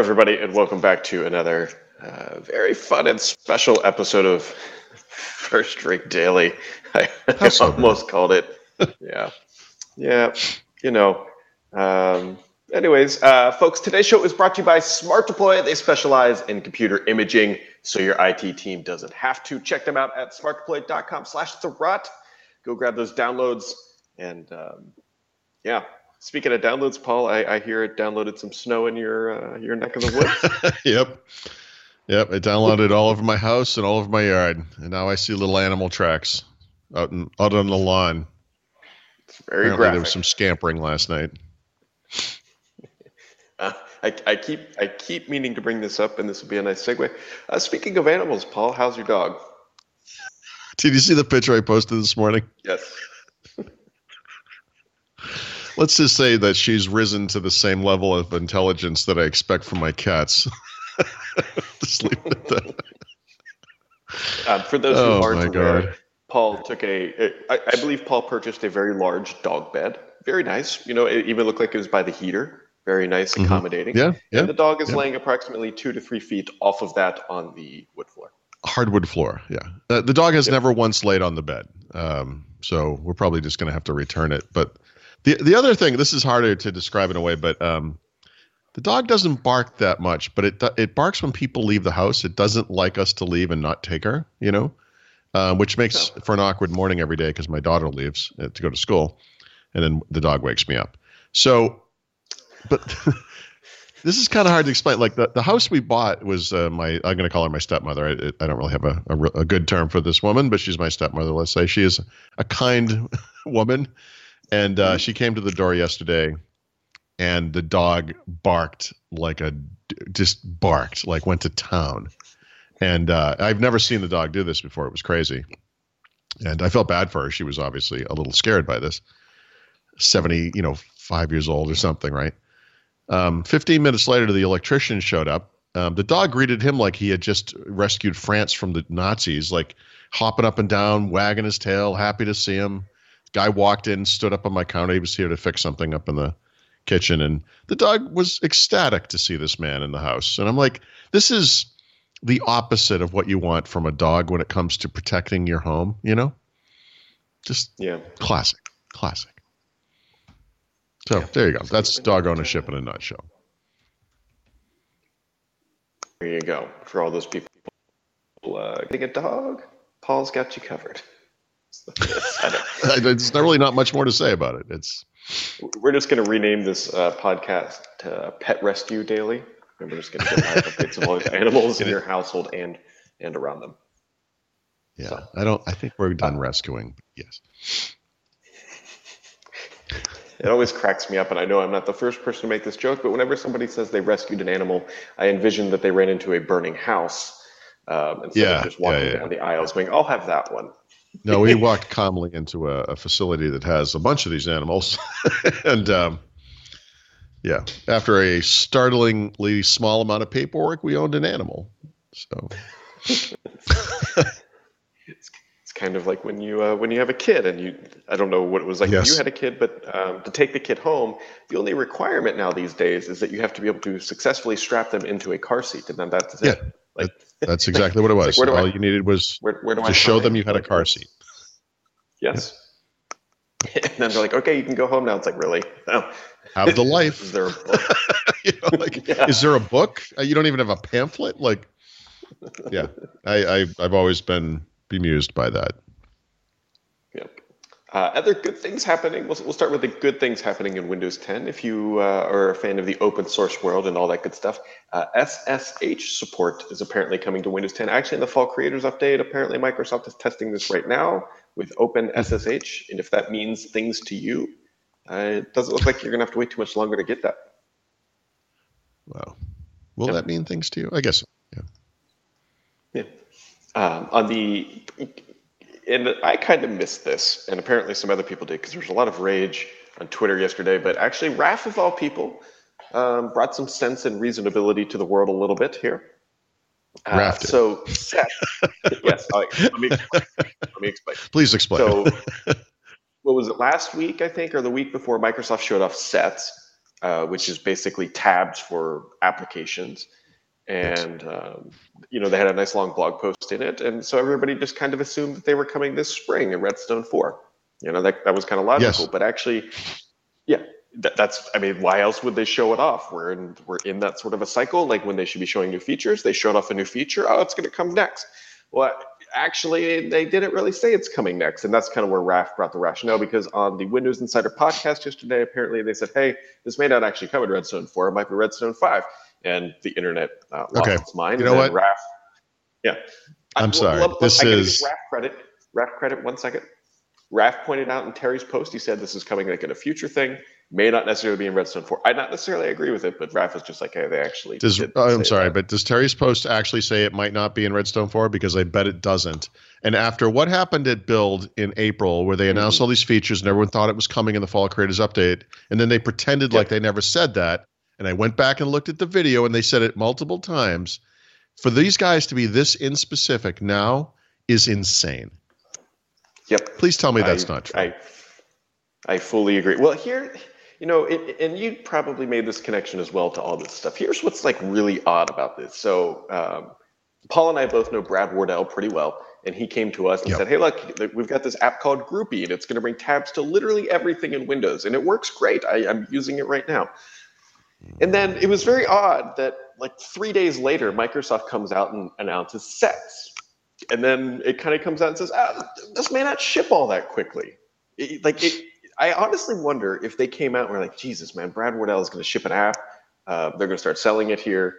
everybody, and welcome back to another uh, very fun and special episode of First Ring Daily. I, I almost called it. Yeah. Yeah. You know. Um, anyways, uh, folks, today's show is brought to you by Smart Deploy. They specialize in computer imaging, so your IT team doesn't have to. Check them out at smartdeploy.com slash thurrott. Go grab those downloads. And um, yeah, Speaking of downloads, Paul, I, I hear it downloaded some snow in your uh, your neck of the woods. yep, yep. It downloaded all over my house and all over my yard, and now I see little animal tracks out in, out on the lawn. It's very Apparently graphic. There was some scampering last night. Uh, I, I, keep I keep meaning to bring this up, and this will be a nice segue. Uh, speaking of animals, Paul, how's your dog? Did you see the picture I posted this morning? Yes let's just say that she's risen to the same level of intelligence that I expect from my cats. just leave it at that. Um, for those oh, who aren't aware, Paul took a, I, I believe Paul purchased a very large dog bed. Very nice. You know, it even looked like it was by the heater. Very nice, mm-hmm. accommodating. Mm-hmm. Yeah, yeah. And the dog is yeah. laying approximately two to three feet off of that on the wood floor. Hardwood floor, yeah. Uh, the dog has never once laid on the bed, um, so we're probably just going to have to return it. But the the other thing, this is harder to describe in a way, but um, the dog doesn't bark that much, but it it barks when people leave the house. It doesn't like us to leave and not take her, you know, uh, which makes for an awkward morning every day because my daughter leaves uh, to go to school, and then the dog wakes me up. So, but this is kind of hard to explain. Like the, the house we bought was uh, my I'm going to call her my stepmother. I, I don't really have a, a, a, good term for this woman, but she's my stepmother. Let's say she is a kind woman and uh, she came to the door yesterday, and the dog barked like a just barked like went to town. And uh, I've never seen the dog do this before. It was crazy, and I felt bad for her. She was obviously a little scared by this. Seventy, you know, five years old or something, right? Um, Fifteen minutes later, the electrician showed up. Um, the dog greeted him like he had just rescued France from the Nazis, like hopping up and down, wagging his tail, happy to see him guy walked in, stood up on my counter. He was here to fix something up in the kitchen, and the dog was ecstatic to see this man in the house. And I'm like, this is the opposite of what you want from a dog when it comes to protecting your home. You know, just yeah, classic, classic. So yeah. there you go. That's dog ownership in a nutshell. There you go. For all those people uh, getting a dog, Paul's got you covered. There's not really not much more to say about it. It's we're just going to rename this uh, podcast to Pet Rescue Daily, and we're just going to get live updates of all the animals in your household and and around them. Yeah, so. I don't. I think we're done uh, rescuing. Yes. It always cracks me up, and I know I'm not the first person to make this joke, but whenever somebody says they rescued an animal, I envision that they ran into a burning house um, instead yeah, of just walking yeah, yeah. down the aisles going, I'll have that one no, we walked calmly into a, a, facility that has a bunch of these animals, and um, yeah, after a startlingly small amount of paperwork, we owned an animal. So it's, it's kind of like when you uh, when you have a kid, and you I don't know what it was like yes. when you had a kid, but um, to take the kid home, the only requirement now these days is that you have to be able to successfully strap them into a car seat, and then that's yeah. it. Like that's exactly what it was. Like, All I, you needed was where, where to show them you had a car seat. Yes. And then they're like, okay, you can go home now. It's like, really? No. Have the life. is there a book? you know, like, yeah. is there a book? Uh, you don't even have a pamphlet? Like, yeah, I, I I've always been bemused by that. Uh, other good things happening. We'll, we'll start with the good things happening in Windows 10. If you uh, are a fan of the open source world and all that good stuff, uh, SSH support is apparently coming to Windows 10. Actually, in the fall creators update, apparently Microsoft is testing this right now with Open SSH. And if that means things to you, uh, it doesn't look like you're going to have to wait too much longer to get that. Wow. Will yep. that mean things to you? I guess. Yeah. Yeah. Um, on the and I kind of missed this, and apparently some other people did because there was a lot of rage on Twitter yesterday. But actually, Raph of all people um, brought some sense and reasonability to the world a little bit here. Uh, so, Seth, yes, let me explain. Let me explain. Please explain. So, what was it last week? I think, or the week before, Microsoft showed off sets, uh, which is basically tabs for applications. And um, you know they had a nice long blog post in it, and so everybody just kind of assumed that they were coming this spring in Redstone Four. You know that that was kind of logical, Yes. but actually, yeah, that, that's I mean, why else would they show it off? We're in we're in that sort of a cycle. Like when they should be showing new features, they showed off a new feature. Oh, it's going to come next. Well, actually, they didn't really say it's coming next, and that's kind of where Raf brought the rationale. Because on the Windows Insider podcast yesterday, apparently they said, "Hey, this may not actually come in Redstone 4. It might be Redstone 5," and the internet uh, lost Okay. its mind. You know what? Raf, yeah, I'm I- sorry. This I is- Raf credit. Raf credit. One second. Raf pointed out in Terry's post, he said this is coming like in a future thing. May not necessarily be in Redstone 4. I not necessarily agree with it, but Raf was just like, hey, they actually. Does did oh, I'm sorry, that. but does Terry's post actually say it might not be in Redstone 4? Because I bet it doesn't. And after what happened at Build in April, where they announced Mm-hmm. all these features and everyone thought it was coming in the Fall Creators Update, and then they pretended like they never said that, and I went back and looked at the video and they said it multiple times. For these guys to be this inspecific now is insane. Yep. Please tell me that's I, not true. I, I fully agree. Well, here, you know, it, and you probably made this connection as well to all this stuff. Here's what's like really odd about this. So, um, Paul and I both know Brad Wardell pretty well, and he came to us and Yep. said, "Hey, look, we've got this app called Groupy, and it's going to bring tabs to literally everything in Windows, and it works great. I, I'm using it right now." And then it was very odd that like three days later, Microsoft comes out and announces sets. And then it kind of comes out and says, ah, this may not ship all that quickly. It- like it, I honestly wonder if they came out and were like, Jesus, man, Brad Wardell is going to ship an app. Uh, they're going to start selling it here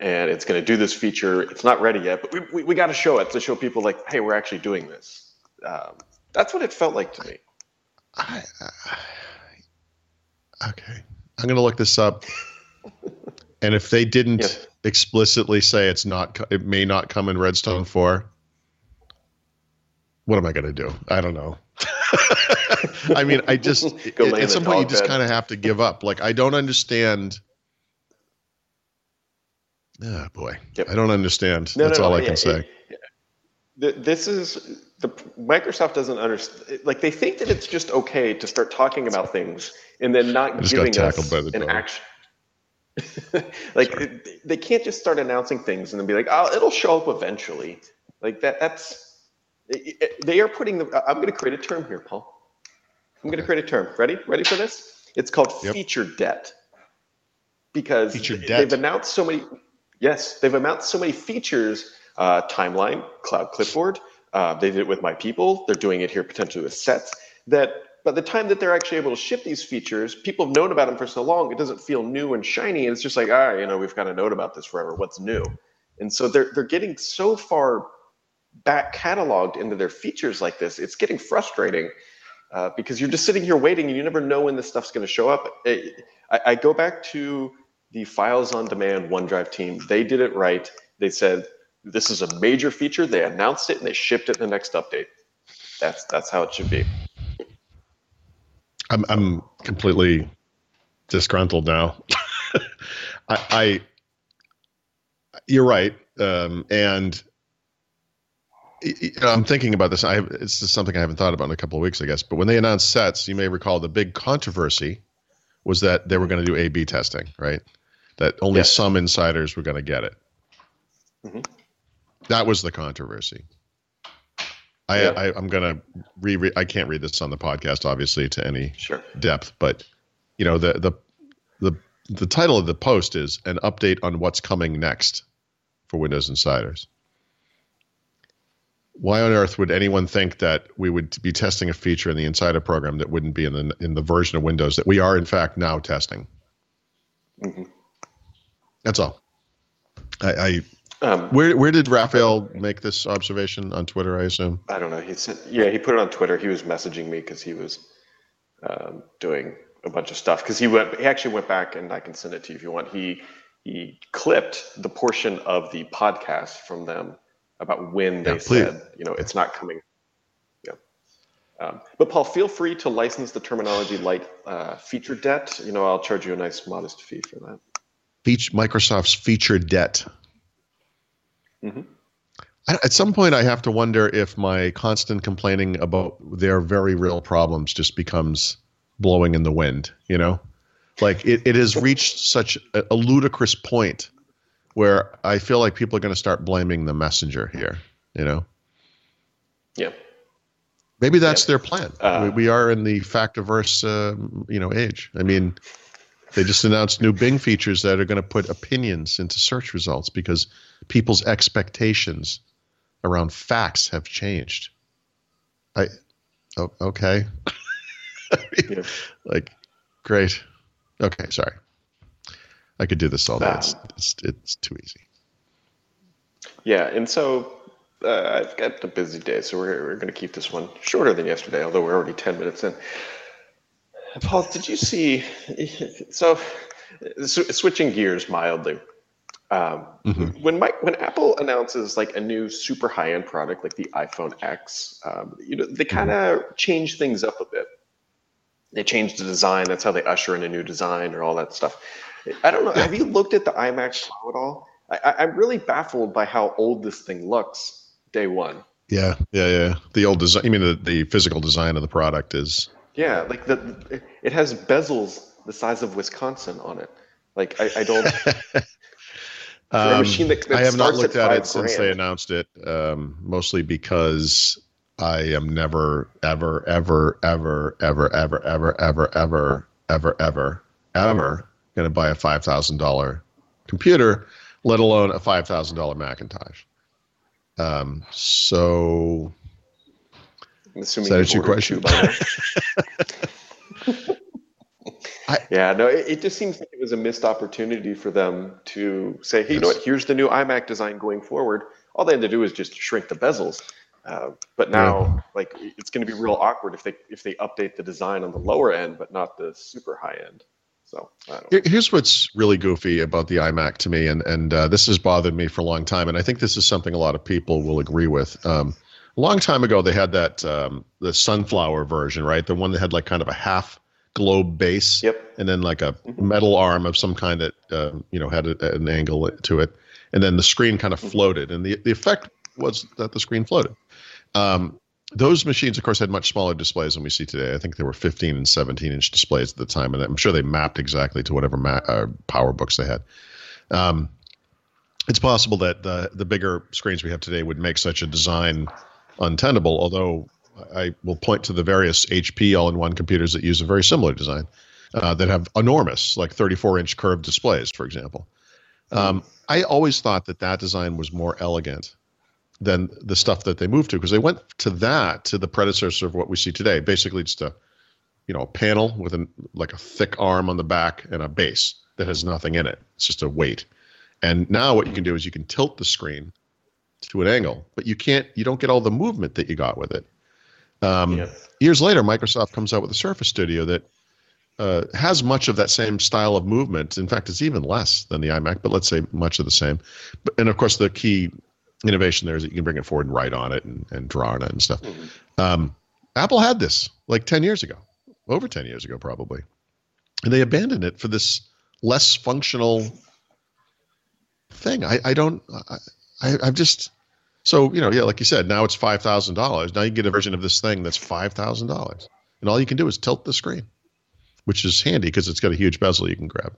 and it's going to do this feature. It's not ready yet, but we, we, we got to show it to show people like, hey, we're actually doing this. Um, that's what it felt like to me. I, I, okay, I'm going to look this up. and if they didn't Yes. explicitly say it's not, it may not come in Redstone Four. What am I going to do? I don't know. I mean, I just at- lay in at the some point you just kind of have to give up. Like I don't understand. Ah, boy, Yep. I don't understand. No, That's no, all no, I yeah, can say. it- this is the Microsoft doesn't understand. Like they think that it's just okay to start talking about things and then not I just got giving us by the an dog. action. like it- they can't just start announcing things and then be like, "Oh, it'll show up eventually." Like that. That's it- it- they are putting the. I'm going to create a term here, Paul. I'm going to create a term. Ready? Ready for this? It's called Yep. feature debt. Because Feature debt? they've announced so many. Yes, they've announced so many features. Uh, timeline, cloud clipboard. Uh, they did it with my people. They're doing it here potentially with sets. That by the time that they're actually able to ship these features, people have known about them for so long. It doesn't feel new and shiny. It's just like, ah, you know, we've kind of known about this forever. What's new? And so they're they're getting so far back cataloged into their features like this. It's getting frustrating uh, because you're just sitting here waiting and you never know when this stuff's going to show up. I, I, I go back to the Files on Demand OneDrive team. They did it right. They said this is a major feature. They announced it and they shipped it in the next update. That's that's how it should be. I'm I'm completely disgruntled now. I, I you're right, um, and I'm thinking about this. I it's just something I haven't thought about in a couple of weeks, I guess. But when they announced sets, you may recall the big controversy was that they were going to do A/B testing, right? That only Yes. some insiders were going to get it. Mhm. That was the controversy. I, Yeah. I I'm gonna reread. I can't read this on the podcast, obviously, to any Sure. depth, but you know the the the the title of the post is an update on what's coming next for Windows Insiders. Why on earth would anyone think that we would be testing a feature in the Insider program that wouldn't be in the in the version of Windows that we are in fact now testing? Mhm. That's all. I, I Um, where where did Rafael make this observation on Twitter? I assume. I don't know. He said, yeah, he put it on Twitter. He was messaging me because he was um, doing a bunch of stuff. Because he went, he actually went back, and I can send it to you if you want. He he clipped the portion of the podcast from them about when they Yeah, said, you know, it's not coming. Yeah. Um, but Paul, feel free to license the terminology like uh, feature debt. You know, I'll charge you a nice modest fee for that. Feature, Microsoft's feature debt. Mhm. I, at some point, I have to wonder if my constant complaining about their very real problems just becomes blowing in the wind. You know, Like it, it has reached such a, a ludicrous point where I feel like people are going to start blaming the messenger here. You know. Yeah. Maybe that's yeah. their plan. Uh, we, we, are in the factiverse, uh, you know, age. I mean, they just announced new Bing features that are going to put opinions into search results because people's expectations around facts have changed. I, oh, okay. yeah. Like, great. Okay, sorry. I could do this all day. Um, it's, it's, it's too easy. Yeah, and so uh, I've got a busy day, so we're, we're going to keep this one shorter than yesterday, although we're already 10 minutes in. Paul, did you see? So, switching gears mildly, um, mm-hmm. when Mike, when Apple announces like a new super high end product like the iPhone X, um, you know they kind of mm-hmm. change things up a bit. They change the design. That's how they usher in a new design or all that stuff. I don't know. Have you looked at the iMac Pro at all? I, I'm really baffled by how old this thing looks day one. Yeah, yeah, yeah. The old design. I mean, the, the physical design of the product is. Yeah, like the it has bezels the size of Wisconsin on it. Like I, I don't. um, machine that, that I have not looked at, at it since they announced it. Um, mostly because I am never, ever, ever, ever, ever, ever, ever, ever, ever, ever, ever, ever going to buy a five thousand dollar computer, let alone a five thousand dollar Macintosh. Um, so, assuming is that your question? I, yeah, no, it, it, just seems like it was a missed opportunity for them to say, hey, yes. you know what? Here's the new iMac design going forward. All they had to do is just shrink the bezels. Uh, but now, yeah. like, it's going to be real awkward if they if they update the design on the lower end, but not the super high end. So here's what's really goofy about the iMac to me, and and uh, this has bothered me for a long time, and I think this is something a lot of people will agree with. Um, a long time ago, they had that um, the sunflower version, right? The one that had like kind of a half globe base, yep. and then like a mm-hmm. metal arm of some kind that uh, you know had a, an angle to it, and then the screen kind of mm-hmm. floated, and the the effect was that the screen floated. Um, those machines, of course, had much smaller displays than we see today. I think they were 15 and 17 inch displays at the time, and I'm sure they mapped exactly to whatever ma- uh, power books they had. Um, it's possible that the the bigger screens we have today would make such a design untenable. Although I will point to the various HP all-in-one computers that use a very similar design uh, that have enormous, like 34-inch curved displays, for example. Um, I always thought that that design was more elegant than the stuff that they moved to because they went to that to the predecessor of what we see today basically just a you know a panel with a like a thick arm on the back and a base that has nothing in it it's just a weight and now what you can do is you can tilt the screen to an angle but you can't you don't get all the movement that you got with it um, yes. years later microsoft comes out with a surface studio that uh, has much of that same style of movement. In fact, it's even less than the iMac, but let's say much of the same. But, and of course, the key innovation there is that you can bring it forward and write on it and, and draw on it and stuff. Mm-hmm. Um, Apple had this like 10 years ago, over 10 years ago, probably. And they abandoned it for this less functional thing. I, I don't, I, I, I've just, so, you know, yeah, like you said, now it's $5,000. Now you get a version of this thing that's $5,000. And all you can do is tilt the screen, which is handy because it's got a huge bezel you can grab.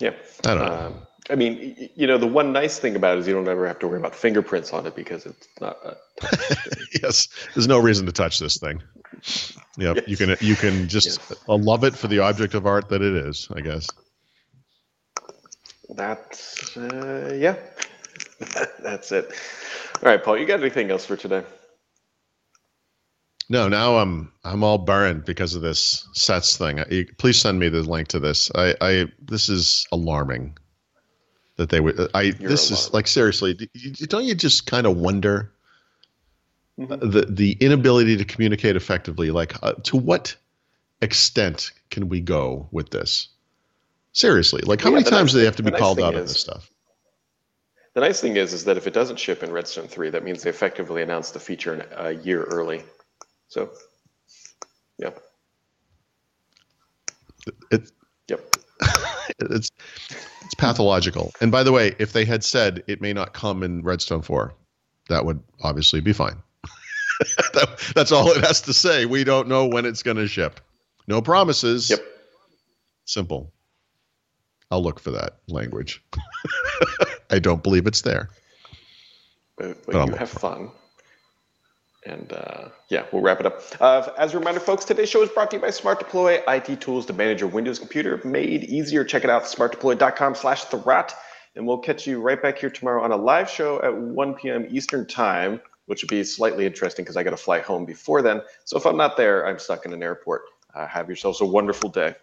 Yeah. I don't know. Um, I mean, you know, the one nice thing about it is you don't ever have to worry about fingerprints on it because it's not. yes, there's no reason to touch this thing. Yeah, yes. you can you can just yes. love it for the object of art that it is. I guess. That's uh, yeah, that's it. All right, Paul, you got anything else for today? No, now I'm I'm all burned because of this sets thing. Please send me the link to this. I, I this is alarming that they would. I You're this is like seriously. Don't you just kind of wonder mm-hmm. the the inability to communicate effectively? Like uh, to what extent can we go with this? Seriously, like how yeah, many times nice do they have to be the called nice out on this stuff? The nice thing is, is that if it doesn't ship in Redstone three, that means they effectively announced the feature a year early. So, yeah. It, yep. it's it's pathological. And by the way, if they had said it may not come in Redstone 4, that would obviously be fine. that, that's all it has to say. We don't know when it's going to ship. No promises. Yep. Simple. I'll look for that language. I don't believe it's there. But, but you have fun. And uh, yeah, we'll wrap it up. Uh, as a reminder, folks, today's show is brought to you by Smart Deploy, IT tools to manage your Windows computer made easier. Check it out, smartdeploy.com slash thurrott. And we'll catch you right back here tomorrow on a live show at 1 p.m. Eastern Time, which will be slightly interesting because I got to fly home before then. So if I'm not there, I'm stuck in an airport. Uh, have yourselves a wonderful day.